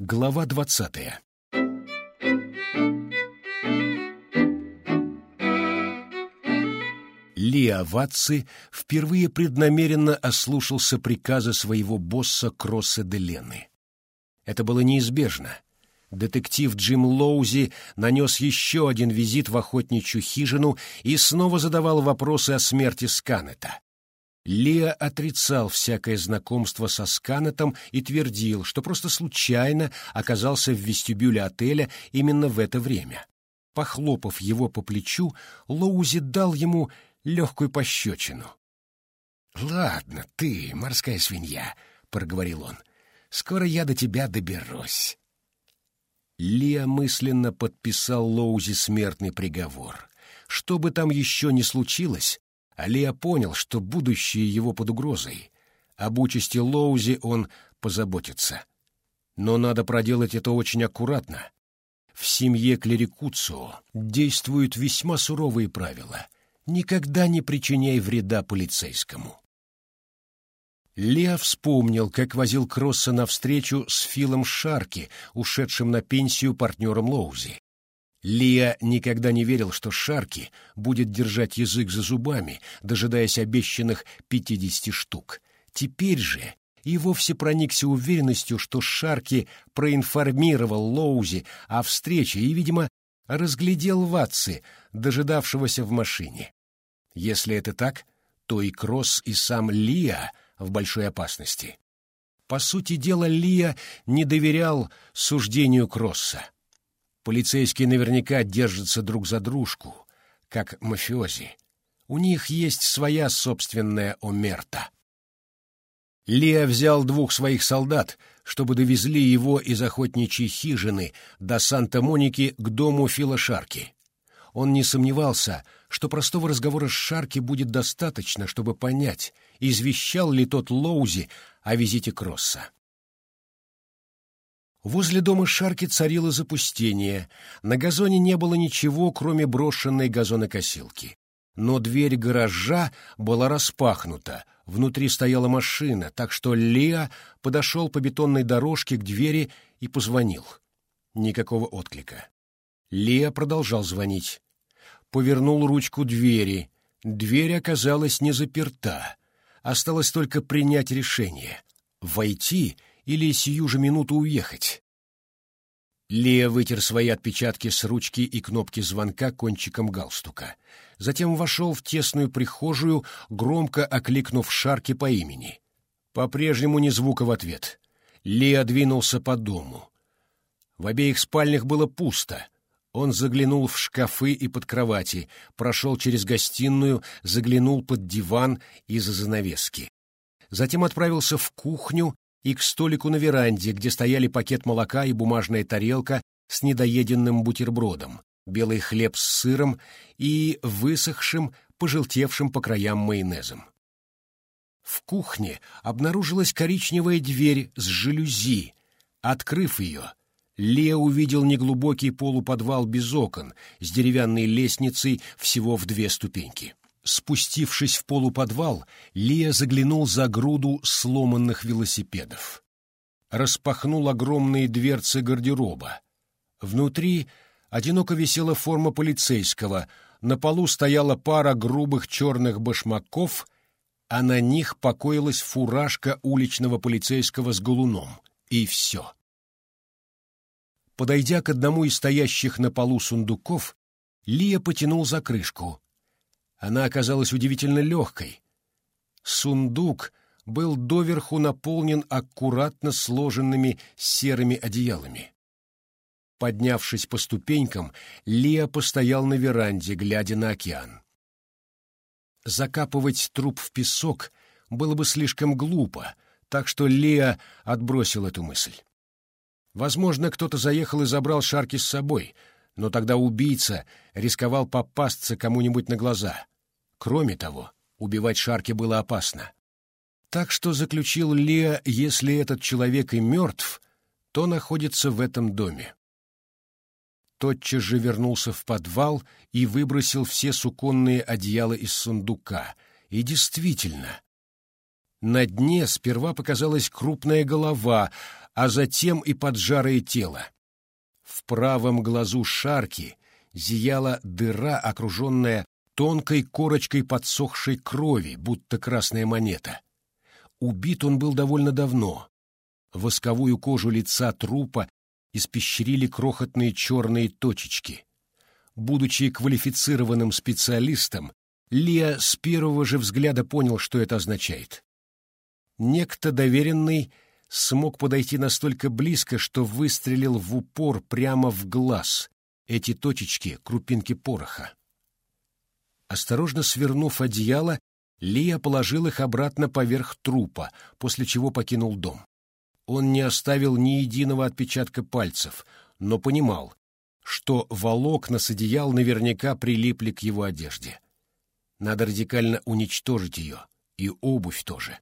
Глава двадцатая Лиа Ватци впервые преднамеренно ослушался приказа своего босса Кросса де Лены. Это было неизбежно. Детектив Джим Лоузи нанес еще один визит в охотничью хижину и снова задавал вопросы о смерти Сканета. Лиа отрицал всякое знакомство со Сканетом и твердил, что просто случайно оказался в вестибюле отеля именно в это время. Похлопав его по плечу, Лоузи дал ему легкую пощечину. «Ладно, ты, морская свинья», — проговорил он, — «скоро я до тебя доберусь». Лиа мысленно подписал Лоузи смертный приговор. Что бы там еще ни случилось, Алия понял, что будущее его под угрозой. Об участи Лоузи он позаботится. Но надо проделать это очень аккуратно. В семье Клерикуцио действуют весьма суровые правила. Никогда не причиняй вреда полицейскому. Лео вспомнил, как возил Кросса навстречу с Филом Шарки, ушедшим на пенсию партнером Лоузи. Лия никогда не верил, что Шарки будет держать язык за зубами, дожидаясь обещанных пятидесяти штук. Теперь же и вовсе проникся уверенностью, что Шарки проинформировал Лоузи о встрече и, видимо, разглядел Ватси, дожидавшегося в машине. Если это так, то и Кросс, и сам Лия в большой опасности. По сути дела, Лия не доверял суждению Кросса. Полицейские наверняка держатся друг за дружку, как мафиози. У них есть своя собственная омерта. Лиа взял двух своих солдат, чтобы довезли его из охотничьей хижины до Санта-Моники к дому Фила Шарки. Он не сомневался, что простого разговора с Шарки будет достаточно, чтобы понять, извещал ли тот Лоузи о визите Кросса. Возле дома Шарки царило запустение. На газоне не было ничего, кроме брошенной газонокосилки. Но дверь гаража была распахнута, внутри стояла машина, так что Леа подошел по бетонной дорожке к двери и позвонил. Никакого отклика. Леа продолжал звонить. Повернул ручку двери. Дверь оказалась не заперта. Осталось только принять решение — войти — или сию же минуту уехать. Лея вытер свои отпечатки с ручки и кнопки звонка кончиком галстука. Затем вошел в тесную прихожую, громко окликнув Шарки по имени. По-прежнему ни звука в ответ. Лея двинулся по дому. В обеих спальнях было пусто. Он заглянул в шкафы и под кровати, прошел через гостиную, заглянул под диван и за занавески. Затем отправился в кухню и к столику на веранде, где стояли пакет молока и бумажная тарелка с недоеденным бутербродом, белый хлеб с сыром и высохшим, пожелтевшим по краям майонезом. В кухне обнаружилась коричневая дверь с жалюзи. Открыв ее, Лео увидел неглубокий полуподвал без окон с деревянной лестницей всего в две ступеньки. Спустившись в полуподвал, Лия заглянул за груду сломанных велосипедов. Распахнул огромные дверцы гардероба. Внутри одиноко висела форма полицейского, на полу стояла пара грубых черных башмаков, а на них покоилась фуражка уличного полицейского с галуном. И все. Подойдя к одному из стоящих на полу сундуков, Лия потянул за крышку — она оказалась удивительно легкой. Сундук был доверху наполнен аккуратно сложенными серыми одеялами. Поднявшись по ступенькам, Лия постоял на веранде, глядя на океан. Закапывать труп в песок было бы слишком глупо, так что Лия отбросил эту мысль. Возможно, кто-то заехал и забрал шарки с собой — но тогда убийца рисковал попасться кому-нибудь на глаза. Кроме того, убивать Шарки было опасно. Так что заключил Лео, если этот человек и мертв, то находится в этом доме. Тотчас же вернулся в подвал и выбросил все суконные одеяла из сундука. И действительно, на дне сперва показалась крупная голова, а затем и поджарое тело. В правом глазу Шарки зияла дыра, окруженная тонкой корочкой подсохшей крови, будто красная монета. Убит он был довольно давно. Восковую кожу лица трупа испещрили крохотные черные точечки. Будучи квалифицированным специалистом, Лия с первого же взгляда понял, что это означает. Некто доверенный смог подойти настолько близко, что выстрелил в упор прямо в глаз. Эти точечки — крупинки пороха. Осторожно свернув одеяло, Лия положил их обратно поверх трупа, после чего покинул дом. Он не оставил ни единого отпечатка пальцев, но понимал, что волокна с одеял наверняка прилипли к его одежде. Надо радикально уничтожить ее, и обувь тоже.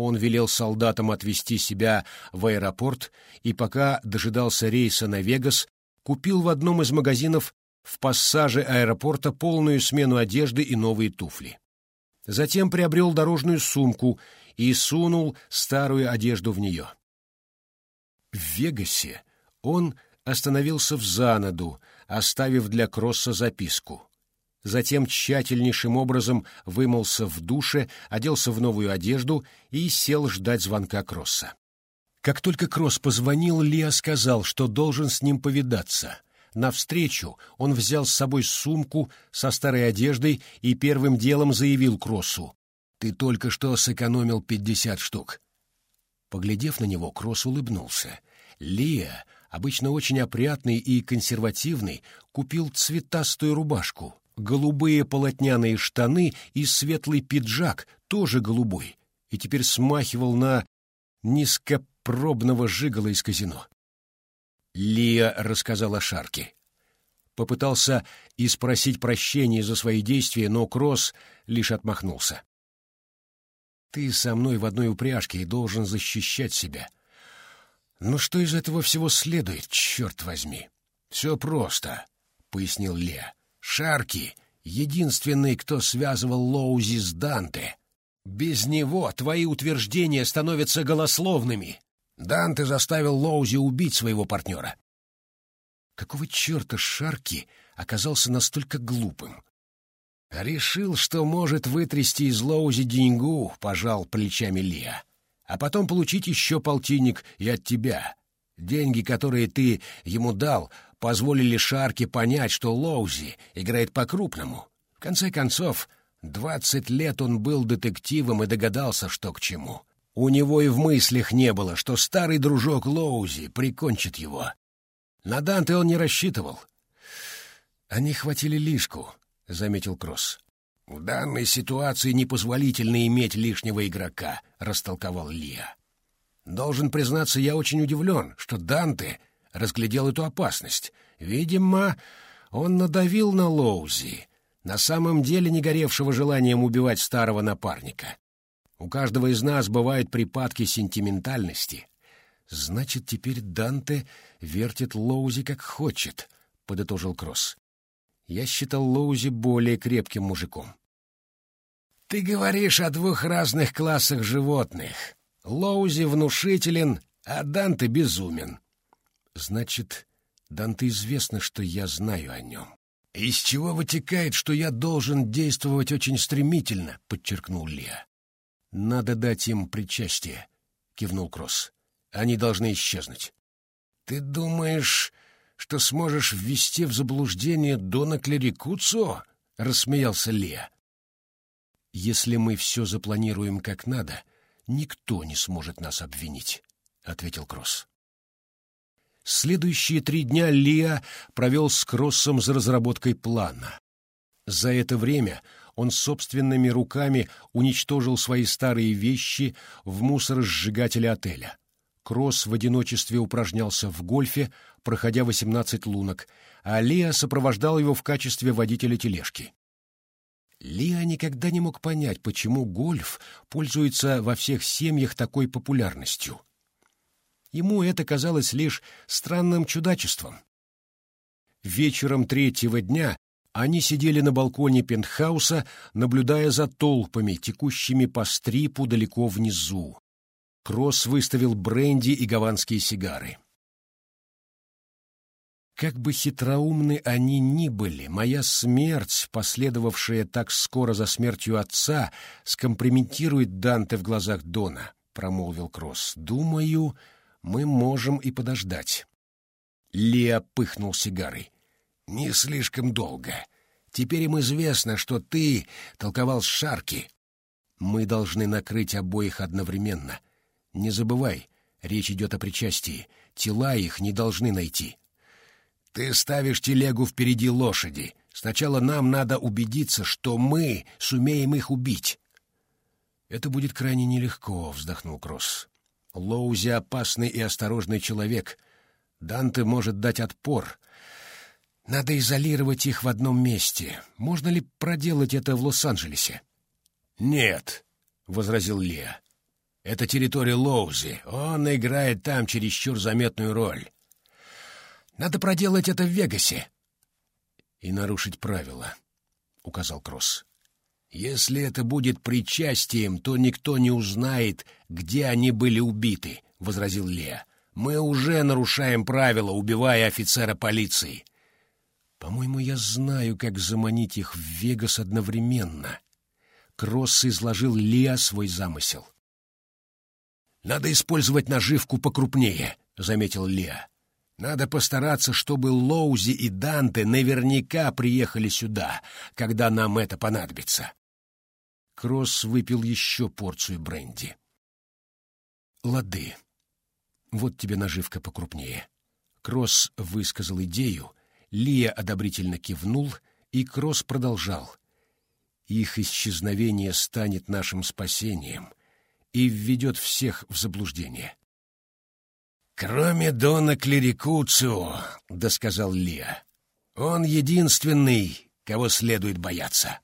Он велел солдатам отвезти себя в аэропорт и пока дожидался рейса на Вегас, купил в одном из магазинов в пассаже аэропорта полную смену одежды и новые туфли. Затем приобрел дорожную сумку и сунул старую одежду в нее. В Вегасе он остановился в занаду, оставив для Кросса записку. Затем тщательнейшим образом вымылся в душе, оделся в новую одежду и сел ждать звонка Кросса. Как только Кросс позвонил, Лиа сказал, что должен с ним повидаться. Навстречу он взял с собой сумку со старой одеждой и первым делом заявил Кроссу. «Ты только что сэкономил пятьдесят штук». Поглядев на него, Кросс улыбнулся. Лия, обычно очень опрятный и консервативный, купил цветастую рубашку, голубые полотняные штаны и светлый пиджак, тоже голубой, и теперь смахивал на низкопробного жигала из казино. Лия рассказала Шарке. Попытался и спросить прощения за свои действия, но Кросс лишь отмахнулся. «Ты со мной в одной упряжке и должен защищать себя. Но что из этого всего следует, черт возьми?» «Все просто», — пояснил Леа. «Шарки — единственный, кто связывал Лоузи с Данте. Без него твои утверждения становятся голословными. Данте заставил Лоузи убить своего партнера. Какого черта Шарки оказался настолько глупым? Решил, что может вытрясти из Лоузи деньгу, пожал плечами Лиа, а потом получить еще полтинник и от тебя. Деньги, которые ты ему дал, позволили Шарке понять, что Лоузи играет по-крупному. В конце концов, двадцать лет он был детективом и догадался, что к чему. У него и в мыслях не было, что старый дружок Лоузи прикончит его. На Данте он не рассчитывал. «Они хватили лишку», — заметил Кросс. «В данной ситуации непозволительно иметь лишнего игрока», — растолковал Лия. «Должен признаться, я очень удивлен, что Данте разглядел эту опасность. Видимо, он надавил на Лоузи, на самом деле не горевшего желанием убивать старого напарника. У каждого из нас бывают припадки сентиментальности. Значит, теперь Данте вертит Лоузи как хочет, — подытожил Кросс. Я считал Лоузи более крепким мужиком. Ты говоришь о двух разных классах животных. Лоузи внушителен, а Данте безумен. Значит, Данте известно, что я знаю о нем. «Из чего вытекает, что я должен действовать очень стремительно», — подчеркнул Леа. «Надо дать им причастие», — кивнул Кросс. «Они должны исчезнуть». «Ты думаешь, что сможешь ввести в заблуждение Дона Клерикуцо?» — рассмеялся Леа. «Если мы все запланируем как надо, никто не сможет нас обвинить», — ответил Кросс. Следующие три дня Лиа провел с Кроссом за разработкой плана. За это время он собственными руками уничтожил свои старые вещи в мусоросжигателе отеля. Кросс в одиночестве упражнялся в гольфе, проходя 18 лунок, а Лиа сопровождал его в качестве водителя тележки. Лиа никогда не мог понять, почему гольф пользуется во всех семьях такой популярностью. Ему это казалось лишь странным чудачеством. Вечером третьего дня они сидели на балконе пентхауса, наблюдая за толпами, текущими по стрипу далеко внизу. Кросс выставил бренди и гаванские сигары. Как бы хитроумны они ни были, моя смерть, последовавшая так скоро за смертью отца, скомпрометирует Данте в глазах Дона, — промолвил Кросс. Думаю, мы можем и подождать. Лео пыхнул сигарой. Не слишком долго. Теперь им известно, что ты толковал Шарки. Мы должны накрыть обоих одновременно. Не забывай, речь идет о причастии. Тела их не должны найти. Ты ставишь телегу впереди лошади. Сначала нам надо убедиться, что мы сумеем их убить. Это будет крайне нелегко, вздохнул Кросс. Лоузи опасный и осторожный человек. Данте может дать отпор. Надо изолировать их в одном месте. Можно ли проделать это в Лос-Анджелесе? Нет, возразил Лео. Это территория Лоузи. Он играет там чересчур заметную роль. Надо проделать это в Вегасе. И нарушить правила, — указал Кросс. Если это будет причастием, то никто не узнает, где они были убиты, — возразил Леа. Мы уже нарушаем правила, убивая офицера полиции. По-моему, я знаю, как заманить их в Вегас одновременно. Кросс изложил Леа свой замысел. Надо использовать наживку покрупнее, — заметил Леа. Надо постараться, чтобы Лоузи и Данте наверняка приехали сюда, когда нам это понадобится. Кросс выпил еще порцию бренди. Лады. Вот тебе наживка покрупнее. Кросс высказал идею, Лия одобрительно кивнул, и Кросс продолжал. Их исчезновение станет нашим спасением и введет всех в заблуждение. «Кроме Дона Клерикуцио», — досказал Лиа, — «он единственный, кого следует бояться».